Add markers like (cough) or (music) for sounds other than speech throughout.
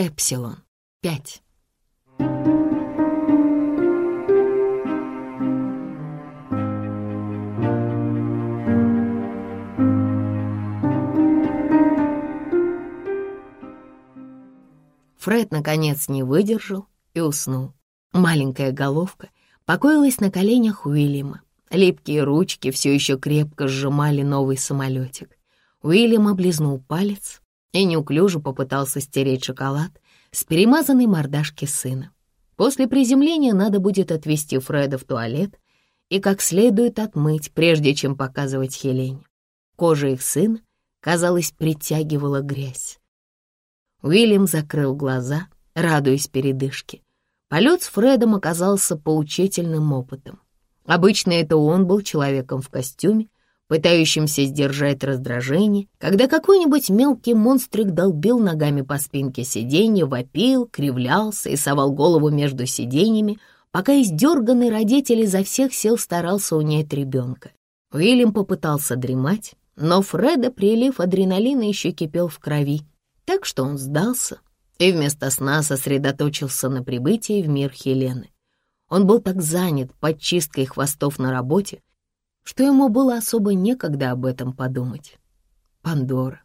Эпсилон 5. Фред, наконец, не выдержал и уснул. Маленькая головка покоилась на коленях Уильяма. Липкие ручки все еще крепко сжимали новый самолетик. Уильям облизнул палец и неуклюже попытался стереть шоколад с перемазанной мордашки сына. После приземления надо будет отвезти Фреда в туалет и как следует отмыть, прежде чем показывать Хелене. Кожа их сына, казалось, притягивала грязь. Уильям закрыл глаза, радуясь передышке. Полет с Фредом оказался поучительным опытом. Обычно это он был человеком в костюме, пытающимся сдержать раздражение, когда какой-нибудь мелкий монстрик долбил ногами по спинке сиденья, вопил, кривлялся и совал голову между сиденьями, пока издерганный родитель изо всех сил старался унять ребенка. Уильям попытался дремать, но Фреда прилив адреналина еще кипел в крови, так что он сдался и вместо сна сосредоточился на прибытии в мир Хелены. Он был так занят подчисткой хвостов на работе, что ему было особо некогда об этом подумать. Пандора.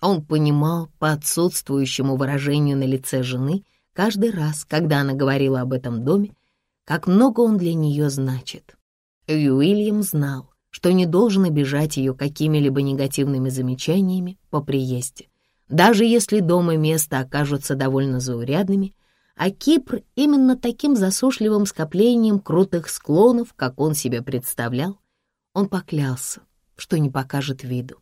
Он понимал по отсутствующему выражению на лице жены каждый раз, когда она говорила об этом доме, как много он для нее значит. И Уильям знал, что не должен обижать ее какими-либо негативными замечаниями по приезде. Даже если дом и место окажутся довольно заурядными, а Кипр именно таким засушливым скоплением крутых склонов, как он себе представлял, он поклялся, что не покажет виду.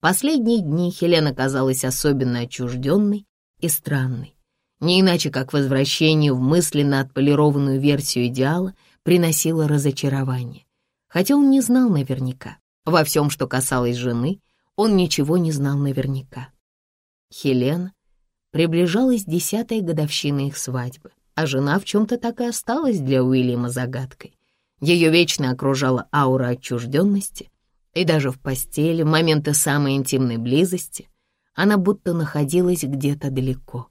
Последние дни Хелена казалась особенно отчужденной и странной. Не иначе, как возвращение в мысленно отполированную версию идеала приносило разочарование. Хотя он не знал наверняка. Во всем, что касалось жены, он ничего не знал наверняка. Хелена приближалась десятая годовщина их свадьбы, а жена в чем-то так и осталась для Уильяма загадкой. Ее вечно окружала аура отчужденности, и даже в постели, в моменты самой интимной близости, она будто находилась где-то далеко.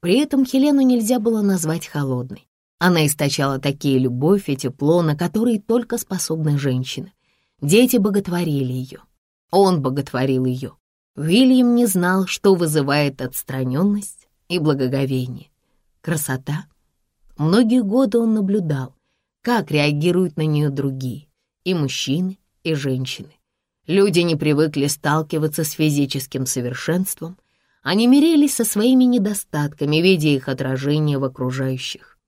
При этом Хелену нельзя было назвать холодной. Она источала такие любовь и тепло, на которые только способны женщины. Дети боготворили ее, он боготворил ее. Уильям не знал, что вызывает отстраненность и благоговение. Красота. Многие годы он наблюдал, как реагируют на нее другие, и мужчины, и женщины. Люди не привыкли сталкиваться с физическим совершенством, они мирились со своими недостатками, видя их отражение в окружающих.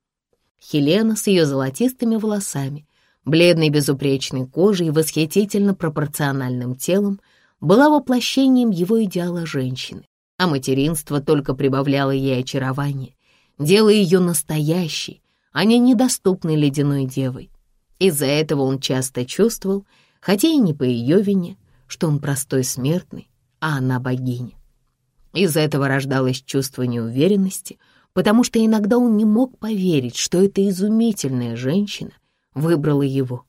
Хелена с ее золотистыми волосами бледной безупречной кожей и восхитительно пропорциональным телом, была воплощением его идеала женщины, а материнство только прибавляло ей очарование, делая ее настоящей, а не недоступной ледяной девой. Из-за этого он часто чувствовал, хотя и не по ее вине, что он простой смертный, а она богиня. Из-за этого рождалось чувство неуверенности, потому что иногда он не мог поверить, что эта изумительная женщина — выбрала его.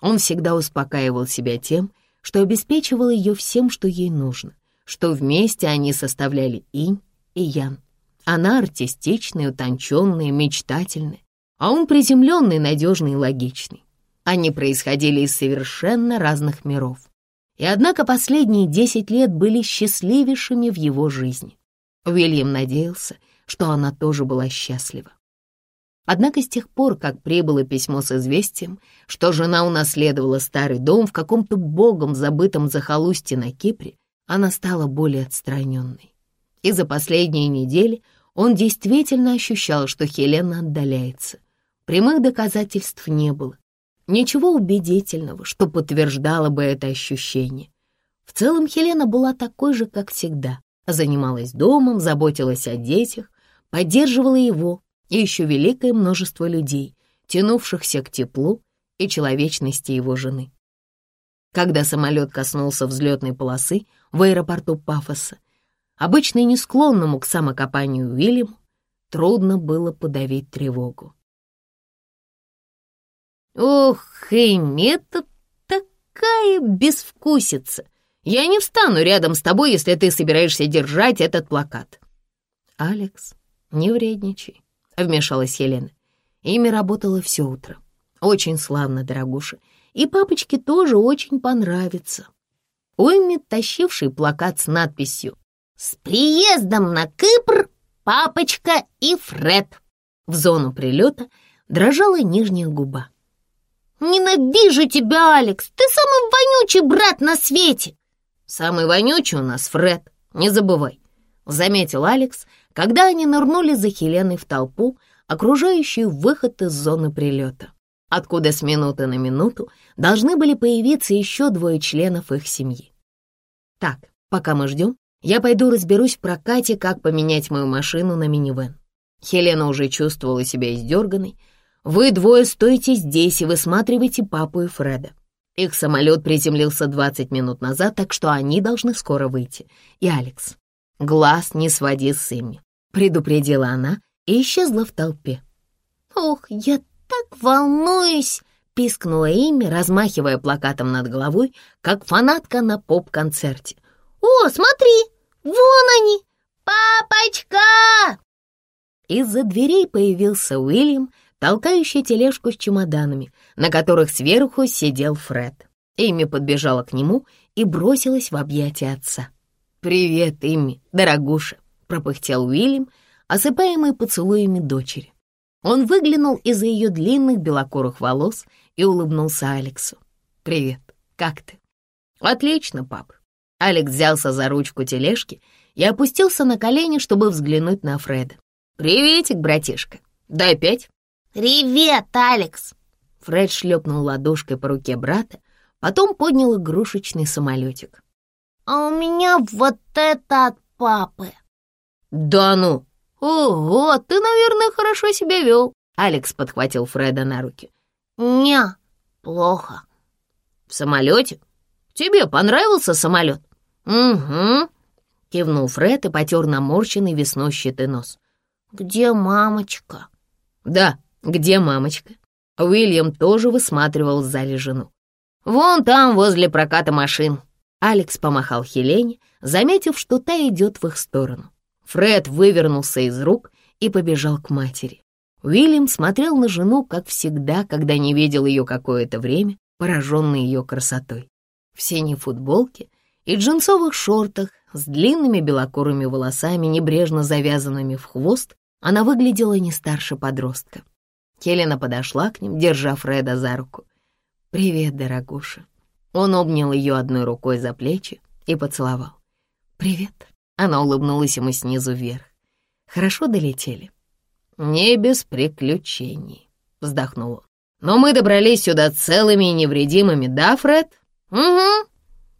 Он всегда успокаивал себя тем, что обеспечивал ее всем, что ей нужно, что вместе они составляли инь и ян. Она артистичная, утонченная, мечтательная, а он приземленный, надежный и логичный. Они происходили из совершенно разных миров. И однако последние десять лет были счастливейшими в его жизни. Уильям надеялся, что она тоже была счастлива. Однако с тех пор, как прибыло письмо с известием, что жена унаследовала старый дом в каком-то богом забытом захолустье на Кипре, она стала более отстраненной. И за последние недели он действительно ощущал, что Хелена отдаляется. Прямых доказательств не было. Ничего убедительного, что подтверждало бы это ощущение. В целом Хелена была такой же, как всегда. Занималась домом, заботилась о детях, поддерживала его, и еще великое множество людей, тянувшихся к теплу и человечности его жены. Когда самолет коснулся взлетной полосы в аэропорту Пафоса, обычно не склонному к самокопанию Уильяму, трудно было подавить тревогу. «Ох, Хэйми, это такая безвкусица! Я не встану рядом с тобой, если ты собираешься держать этот плакат!» «Алекс, не вредничай», — вмешалась Елена. Ими работала все утро. Очень славно, дорогуша. И папочке тоже очень понравится. Уэмми, тащивший плакат с надписью «С приездом на Кипр, папочка и Фред». В зону прилета дрожала нижняя губа. «Ненавижу тебя, Алекс! Ты самый вонючий брат на свете!» «Самый вонючий у нас Фред, не забывай», — заметил Алекс, когда они нырнули за Хеленой в толпу, окружающую выход из зоны прилета, откуда с минуты на минуту должны были появиться еще двое членов их семьи. «Так, пока мы ждем, я пойду разберусь в прокате, как поменять мою машину на минивэн». Хелена уже чувствовала себя издерганной, вы двое стоите здесь и высматриваете папу и Фреда. Их самолет приземлился 20 минут назад, так что они должны скоро выйти. И Алекс, глаз не своди с Имми, предупредила она и исчезла в толпе. «Ох, я так волнуюсь!» — пискнула Имми, размахивая плакатом над головой, как фанатка на поп-концерте. «О, смотри, вон они! Папочка!» Из-за дверей появился Уильям, толкающий тележку с чемоданами, на которых сверху сидел Фред. Имми подбежала к нему и бросилась в объятия отца. «Привет, Имми, дорогуша!» — пропыхтел Уильям, осыпаемый поцелуями дочери. Он выглянул из-за ее длинных белокурых волос и улыбнулся Алексу. «Привет, как ты?» «Отлично, пап». Алекс взялся за ручку тележки и опустился на колени, чтобы взглянуть на Фреда. «Приветик, братишка. Дай пять». «Привет, Алекс!» Фред шлепнул ладошкой по руке брата, потом поднял игрушечный самолетик. «А у меня вот это от папы!» «Да ну! Ого, ты, наверное, хорошо себя вел!» Алекс подхватил Фреда на руки. «Не, плохо». «В самолете? Тебе понравился самолет?» «Угу», — кивнул Фред и потер наморщенный веснущатый нос. «Где мамочка?» «Да, «Где мамочка?» Уильям тоже высматривал в зале жену. «Вон там, возле проката машин». Алекс помахал Хелене, заметив, что та идет в их сторону. Фред вывернулся из рук и побежал к матери. Уильям смотрел на жену, как всегда, когда не видел ее какое-то время, пораженный ее красотой. В синей футболке и джинсовых шортах с длинными белокурыми волосами, небрежно завязанными в хвост, она выглядела не старше подростка. Хелена подошла к ним, держа Фреда за руку. «Привет, дорогуша». Он обнял ее одной рукой за плечи и поцеловал. «Привет». Она улыбнулась ему снизу вверх. «Хорошо долетели?» «Не без приключений», — вздохнул он. «Но мы добрались сюда целыми и невредимыми, да, Фред?» «Угу.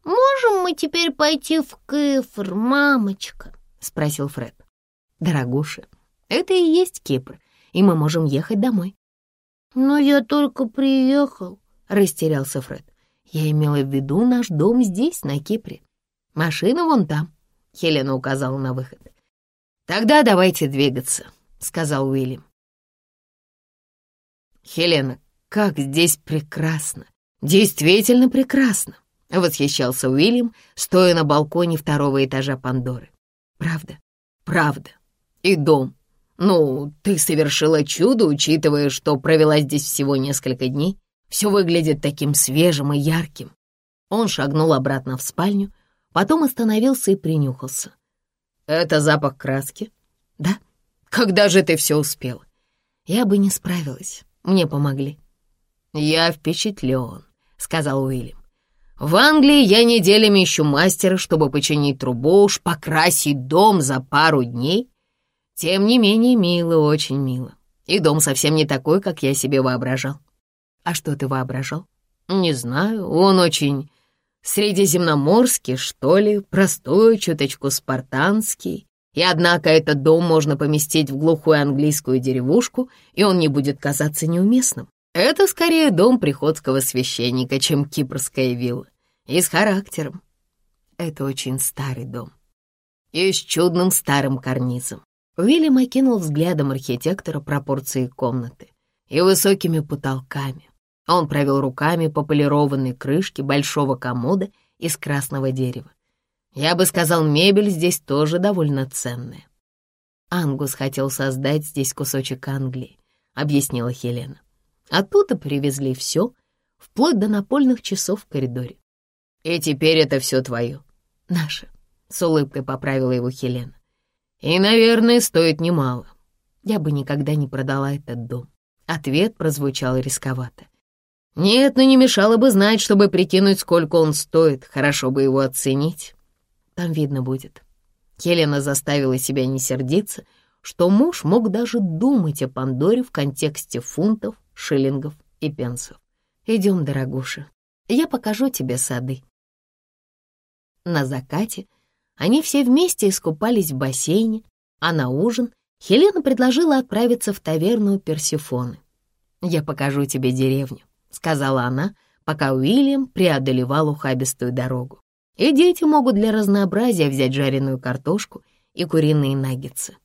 Можем мы теперь пойти в Кипр, мамочка?» — спросил Фред. «Дорогуша, это и есть Кипр и мы можем ехать домой». «Но я только приехал», — растерялся Фред. «Я имела в виду наш дом здесь, на Кипре. Машина вон там», — Хелена указала на выход. «Тогда давайте двигаться», — сказал Уильям. «Хелена, как здесь прекрасно! Действительно прекрасно!» — восхищался Уильям, стоя на балконе второго этажа Пандоры. «Правда, правда. И дом, «Ну, ты совершила чудо, учитывая, что провела здесь всего несколько дней. Все выглядит таким свежим и ярким». Он шагнул обратно в спальню, потом остановился и принюхался. «Это запах краски?» «Да. Когда же ты все успела?» «Я бы не справилась. Мне помогли». «Я впечатлен», — сказал Уильям. «В Англии я неделями ищу мастера, чтобы починить трубу, уж покрасить дом за пару дней». Тем не менее, мило, очень мило. И дом совсем не такой, как я себе воображал. А что ты воображал? Не знаю, он очень средиземноморский, что ли, простой, чуточку спартанский. И однако этот дом можно поместить в глухую английскую деревушку, и он не будет казаться неуместным. Это скорее дом приходского священника, чем кипрская вилла. И с характером. Это очень старый дом. И с чудным старым карнизом. Уильям окинул взглядом архитектора пропорции комнаты и высокими потолками. Он провел руками по полированной крышке большого комода из красного дерева. Я бы сказал, мебель здесь тоже довольно ценная. Ангус хотел создать здесь кусочек Англии, объяснила Хелена. Оттуда привезли все, вплоть до напольных часов в коридоре. И теперь это все твое. Наше, с улыбкой поправила его Хелена. И, наверное, стоит немало. Я бы никогда не продала этот дом. Ответ прозвучал рисковато. Нет, но не мешало бы знать, чтобы прикинуть, сколько он стоит. Хорошо бы его оценить. Там видно будет. Хелена заставила себя не сердиться, что муж мог даже думать о Пандоре в контексте фунтов, шиллингов и пенсов. «Идем, дорогуша, я покажу тебе сады». На закате они все вместе искупались в бассейне, а на ужин Хелена предложила отправиться в таверну Персифоны. «Я покажу тебе деревню», — сказала она, пока Уильям преодолевал ухабистую дорогу. «И дети могут для разнообразия взять жареную картошку и куриные наггетсы».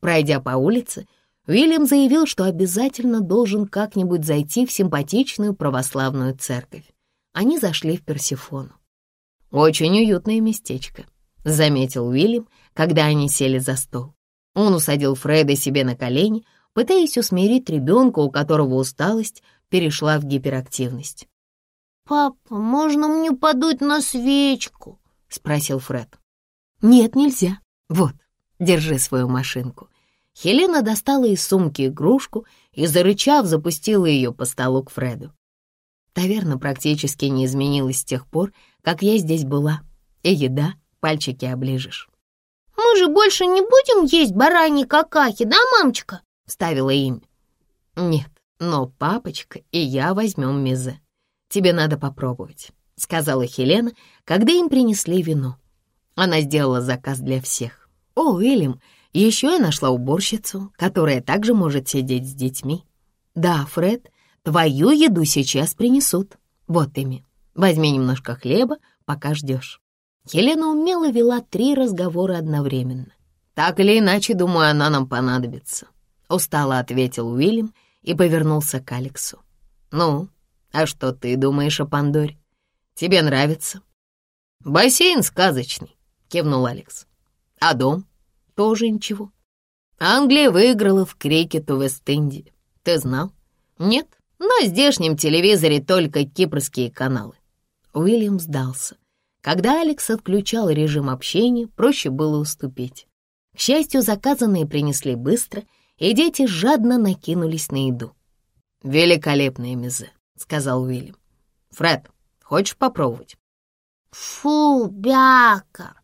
Пройдя по улице, Уильям заявил, что обязательно должен как-нибудь зайти в симпатичную православную церковь. Они зашли в Персифону. «Очень уютное местечко», — заметил Уильям, когда они сели за стол. Он усадил Фреда себе на колени, пытаясь усмирить ребенка, у которого усталость перешла в гиперактивность. «Папа, можно мне подуть на свечку?» — спросил Фред. «Нет, нельзя. Вот, держи свою машинку». Хелена достала из сумки игрушку и, зарычав, запустила ее по столу к Фреду. Таверна практически не изменилась с тех пор, как я здесь была. И еда, пальчики оближешь. «Мы же больше не будем есть бараньи какахи, да, мамочка?» — ставила имя. «Нет, но папочка и я возьмем мезе. Тебе надо попробовать», — сказала Хелена, когда им принесли вино. Она сделала заказ для всех. «О, Уильям, еще я нашла уборщицу, которая также может сидеть с детьми. Да, Фред, твою еду сейчас принесут. Вот ими. Возьми немножко хлеба, пока ждешь». Елена умело вела три разговора одновременно. «Так или иначе, думаю, она нам понадобится», — устало ответил Уильям и повернулся к Алексу. «Ну, а что ты думаешь о Пандоре? Тебе нравится?» «Бассейн сказочный», — кивнул Алекс. «А дом?» «Тоже ничего. Англия выиграла в крикет у Вест-Индии. Ты знал?» «Нет, на здешнем телевизоре только кипрские каналы». Уильям сдался. Когда Алекс отключал режим общения, проще было уступить. К счастью, заказанные принесли быстро, и дети жадно накинулись на еду. «Великолепная мезе», — сказал Уильям. «Фред, хочешь попробовать?» «Фу, бяка!»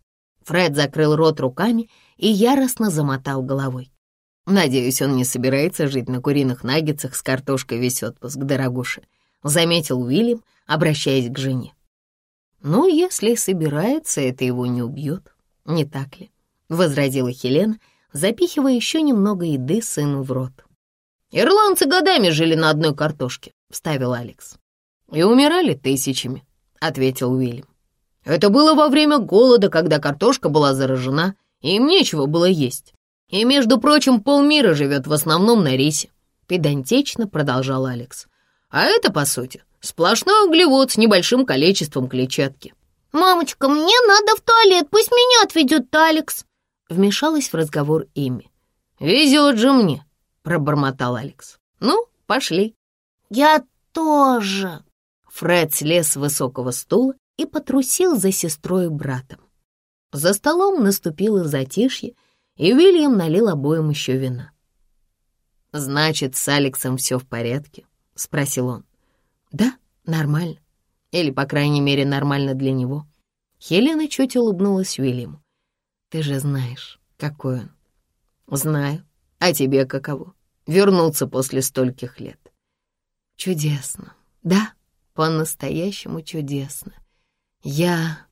Фред закрыл рот руками и яростно замотал головой. «Надеюсь, он не собирается жить на куриных наггетсах с картошкой весь отпуск, дорогуша», — заметил Уильям, обращаясь к жене. «Ну, если собирается, это его не убьет, не так ли?» — возразила Хелена, запихивая еще немного еды сыну в рот. «Ирландцы годами жили на одной картошке», — вставил Алекс. «И умирали тысячами», — ответил Уильям. «Это было во время голода, когда картошка была заражена, им нечего было есть. И, между прочим, полмира живет в основном на рисе», — педантично продолжал Алекс. «А это, по сути, Сплошной углевод с небольшим количеством клетчатки. «Мамочка, мне надо в туалет, пусть меня отведет Алекс!» Вмешалась в разговор Эми. «Везет же мне!» — пробормотал Алекс. «Ну, пошли». «Я тоже!» Фред слез с высокого стула и потрусил за сестрой и братом. За столом наступило затишье, и Уильям налил обоим еще вина. «Значит, с Алексом все в порядке?» — спросил он. Да, нормально. Или, по крайней мере, нормально для него. Хелена чуть улыбнулась Уильяму. Ты же знаешь, какой он. Знаю. А тебе каково? Вернуться после стольких лет. Чудесно. Да, по-настоящему чудесно. Я...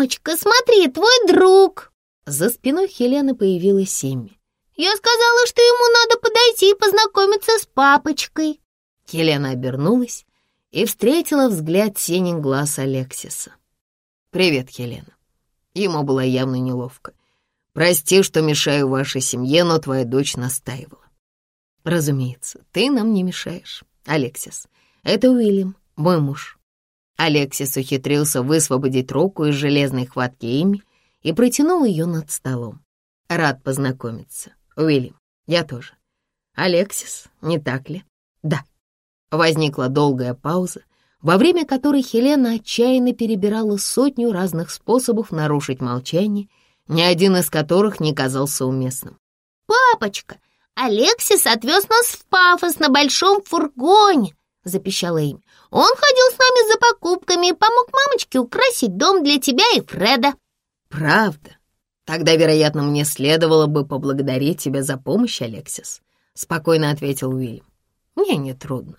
«Мамочка, смотри, твой друг!» За спиной Хелены появилась Семми. «Я сказала, что ему надо подойти и познакомиться с папочкой». Елена обернулась и встретила взгляд синих глаз Алексиса. «Привет, Елена». Ему было явно неловко. «Прости, что мешаю вашей семье, но твоя дочь настаивала». «Разумеется, ты нам не мешаешь, Алексис. Это Уильям, мой муж». Алексис ухитрился высвободить руку из железной хватки Эми и протянул ее над столом. Рад познакомиться. Уильям, я тоже. Алексис, не так ли? Да. Возникла долгая пауза, во время которой Хелена отчаянно перебирала сотню разных способов нарушить молчание, ни один из которых не казался уместным. «Папочка, Алексис отвез нас в пафос на большом фургоне», — запищала им. «Он ходил с нами за покупками и помог мамочке украсить дом для тебя и Фреда». «Правда? Тогда, вероятно, мне следовало бы поблагодарить тебя за помощь, Алексис», — спокойно ответил Уильям. «Мне не трудно.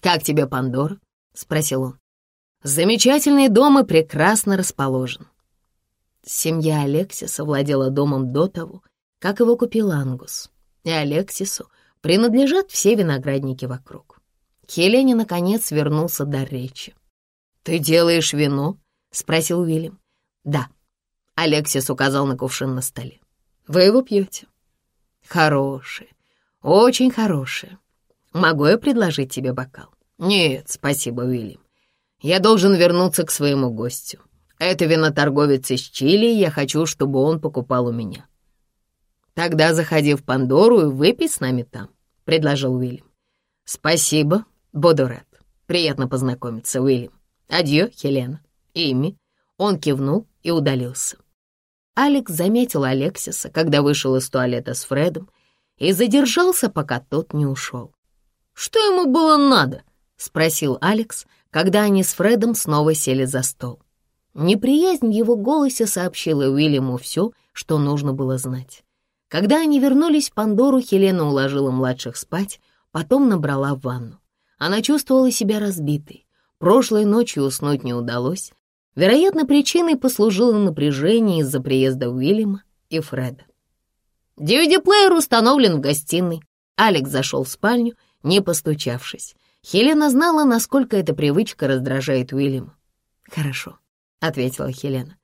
Как тебе Пандора?» — спросил он. «Замечательный дом и прекрасно расположен». Семья Алексиса владела домом до того, как его купил Ангус, и Алексису принадлежат все виноградники вокруг. Хелене, наконец, вернулся до речи. «Ты делаешь вино?» — спросил Уильям. «Да», — Алексис указал на кувшин на столе. «Вы его пьете?» «Хорошее, очень хорошее. Могу я предложить тебе бокал?» «Нет, спасибо, Уильям. Я должен вернуться к своему гостю. Это виноторговец из Чили, и я хочу, чтобы он покупал у меня». «Тогда заходи в Пандору и выпей с нами там», — предложил Уильям. «Спасибо, буду рад. Приятно познакомиться, Уильям. Адьё, Хелена. Ими». Он кивнул и удалился. Алекс заметил Алексиса, когда вышел из туалета с Фредом, и задержался, пока тот не ушел. «Что ему было надо?» — спросил Алекс, когда они с Фредом снова сели за стол. Неприязнь в его голосе сообщила Уильяму все, что нужно было знать. Когда они вернулись в Пандору, Хелена уложила младших спать, потом набрала ванну. Она чувствовала себя разбитой. Прошлой ночью уснуть не удалось. Вероятно, причиной послужило напряжение из-за приезда Уильяма и Фреда. DVD-плеер установлен в гостиной. Алекс зашел в спальню, не постучавшись. Хелена знала, насколько эта привычка раздражает Уильяма. «Хорошо», — ответила Хелена.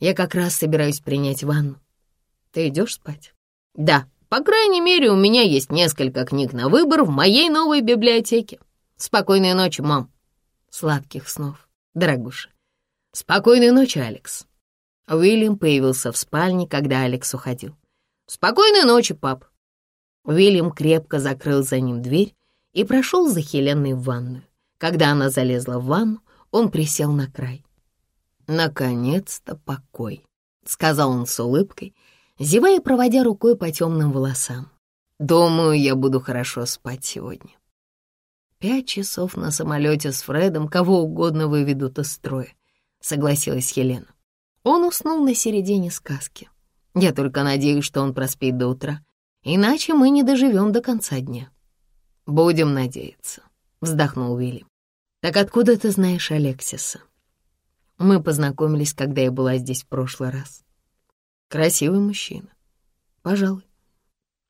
«Я как раз собираюсь принять ванну. Ты идешь спать?» «Да, по крайней мере, у меня есть несколько книг на выбор в моей новой библиотеке. Спокойной ночи, мам». «Сладких снов, дорогуша». «Спокойной ночи, Алекс». Уильям появился в спальне, когда Алекс уходил. «Спокойной ночи, пап». Уильям крепко закрыл за ним дверь и прошел за Хеленой в ванную. Когда она залезла в ванну, он присел на край. «Наконец-то покой», — сказал он с улыбкой, зевая, проводя рукой по темным волосам. «Думаю, я буду хорошо спать сегодня». «Пять часов на самолете с Фредом кого угодно выведут из строя», — согласилась Хелена. Он уснул на середине сказки. Я только надеюсь, что он проспит до утра, иначе мы не доживем до конца дня. «Будем надеяться», — вздохнул Уильям. «Так откуда ты знаешь Алексиса?» Мы познакомились, когда я была здесь в прошлый раз. Красивый мужчина. Пожалуй.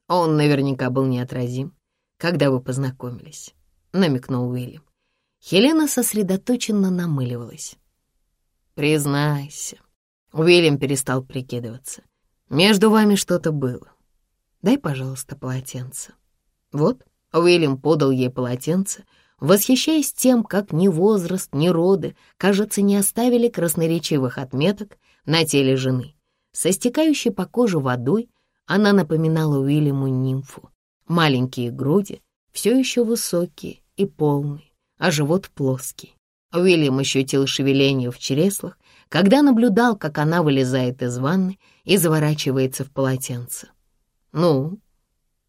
Он наверняка был неотразим, когда вы познакомились, — намекнул Уильям. Хелена сосредоточенно намыливалась. «Признайся». Уильям перестал прикидываться. «Между вами что-то было. Дай, пожалуйста, полотенце. Вот». Уильям подал ей полотенце, восхищаясь тем, как ни возраст, ни роды, кажется, не оставили красноречивых отметок на теле жены. Со стекающей по коже водой она напоминала Уильяму нимфу. Маленькие груди, все еще высокие и полные, а живот плоский. Уильям ощутил шевеление в чреслах, когда наблюдал, как она вылезает из ванны и заворачивается в полотенце. «Ну,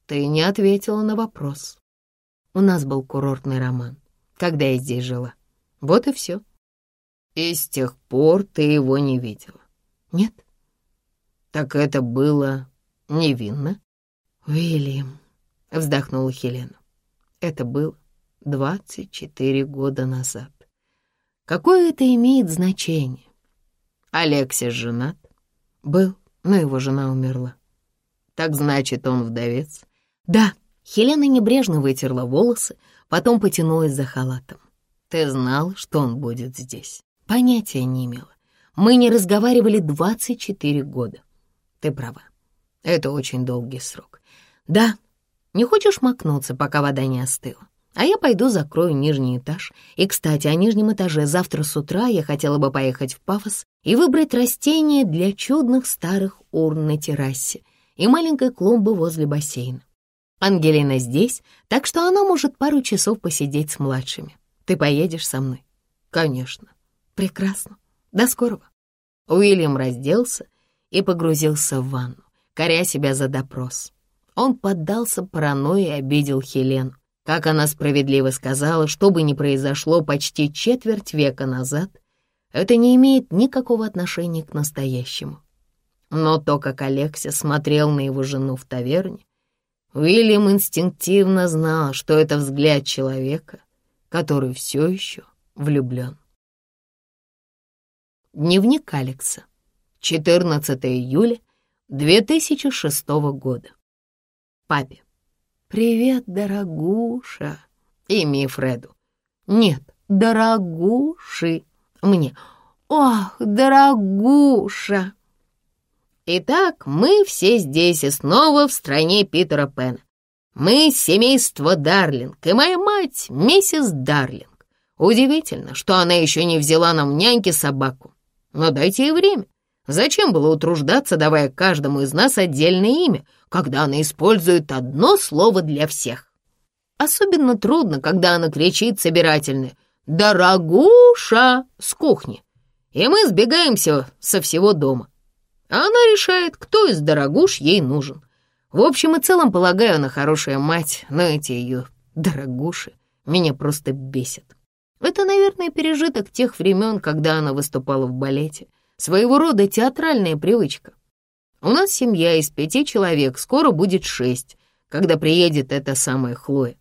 ты не ответила на вопрос. У нас был курортный роман, когда я здесь жила. Вот и все. И с тех пор ты его не видела? Нет. Так это было невинно? Уильям, вздохнула Хелена. Это было двадцать четыре года назад. Какое это имеет значение? Алексис женат? Был, но его жена умерла. Так значит, он вдовец? «Да». Хелена небрежно вытерла волосы, потом потянулась за халатом. «Ты знал, что он будет здесь?» Понятия не имела. Мы не разговаривали 24 года. Ты права. Это очень долгий срок. Да, не хочешь макнуться, пока вода не остыла? А я пойду закрою нижний этаж. И, кстати, о нижнем этаже завтра с утра я хотела бы поехать в Пафос и выбрать растения для чудных старых урн на террасе и маленькой клумбы возле бассейна. Ангелина здесь, так что она может пару часов посидеть с младшими. Ты поедешь со мной? Конечно. Прекрасно. До скорого. Уильям разделся и погрузился в ванну, коря себя за допрос. Он поддался паранойи и обидел Хелену. Как она справедливо сказала, что бы ни произошло почти четверть века назад, это не имеет никакого отношения к настоящему. Но то, как Алексия смотрел на его жену в таверне, Уильям инстинктивно знал, что это взгляд человека, который все еще влюблен. Дневник Алекса. 14 июля 2006 года. Папе. «Привет, дорогуша!» Имя Фреду. «Нет, дорогуши!» Мне. «Ох, дорогуша!» Итак, мы все здесь и снова в стране Питера Пэна. Мы семейство Дарлинг, и моя мать, миссис Дарлинг. Удивительно, что она еще не взяла нам няньки собаку. Но дайте ей время. Зачем было утруждаться, давая каждому из нас отдельное имя, когда она использует одно слово для всех? Особенно трудно, когда она кричит собирательно «Дорогуша!» с кухни, и мы сбегаемся со всего дома. А она решает, кто из дорогуш ей нужен. В общем и целом, полагаю, она хорошая мать, но эти ее дорогуши меня просто бесят. Это, наверное, пережиток тех времен, когда она выступала в балете. Своего рода театральная привычка. У нас семья из пяти человек, скоро будет шесть, когда приедет эта самая Хлоя.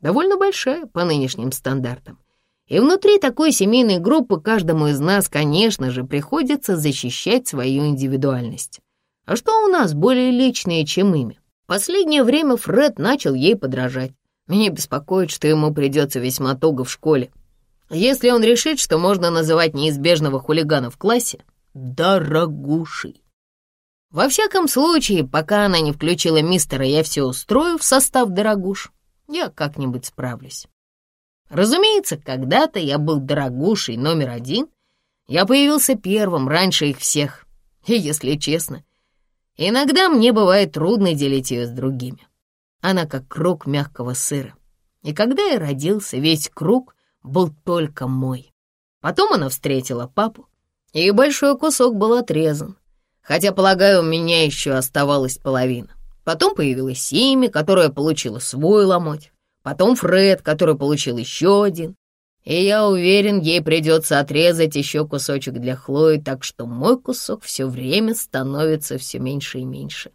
Довольно большая по нынешним стандартам. И внутри такой семейной группы каждому из нас, конечно же, приходится защищать свою индивидуальность. А что у нас более личное, чем имя? Последнее время Фред начал ей подражать. Меня беспокоит, что ему придется весьма туго в школе. Если он решит, что можно называть неизбежного хулигана в классе «дорогушей». Во всяком случае, пока она не включила мистера «Я все устрою» в состав «дорогуш», я как-нибудь справлюсь. Разумеется, когда-то я был дорогушей номер один. Я появился первым, раньше их всех. И, (laughs) если честно, иногда мне бывает трудно делить ее с другими. Она как круг мягкого сыра. И когда я родился, весь круг был только мой. Потом она встретила папу, и большой кусок был отрезан. Хотя, полагаю, у меня еще оставалась половина. Потом появилась Сими, которая получила свой ломоть потом Фред, который получил еще один. И я уверен, ей придется отрезать еще кусочек для Хлои, так что мой кусок все время становится все меньше и меньше.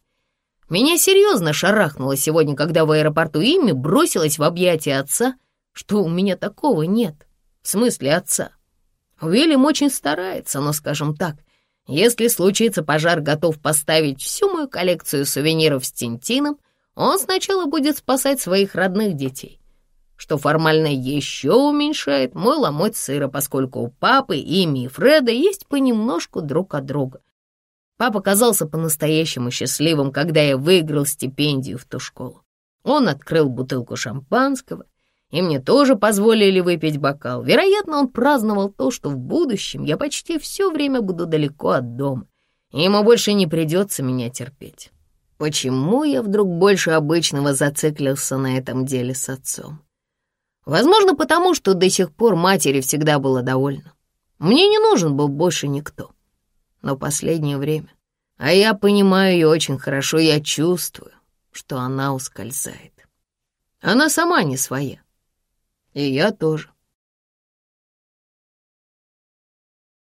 Меня серьезно шарахнуло сегодня, когда в аэропорту Имми бросилась в объятия отца, что у меня такого нет, в смысле отца. Уильям очень старается, но, скажем так, если случится пожар, готов поставить всю мою коллекцию сувениров с Тинтином, он сначала будет спасать своих родных детей, что формально еще уменьшает мой ломоть сыра, поскольку у папы, Ими и Фреда есть понемножку друг от друга. Папа казался по-настоящему счастливым, когда я выиграл стипендию в ту школу. Он открыл бутылку шампанского, и мне тоже позволили выпить бокал. Вероятно, он праздновал то, что в будущем я почти все время буду далеко от дома, и ему больше не придется меня терпеть. Почему я вдруг больше обычного зациклился на этом деле с отцом? Возможно, потому что до сих пор матери всегда было довольна. Мне не нужен был больше никто. Но последнее время, а я понимаю ее очень хорошо, я чувствую, что она ускользает. Она сама не своя. И я тоже.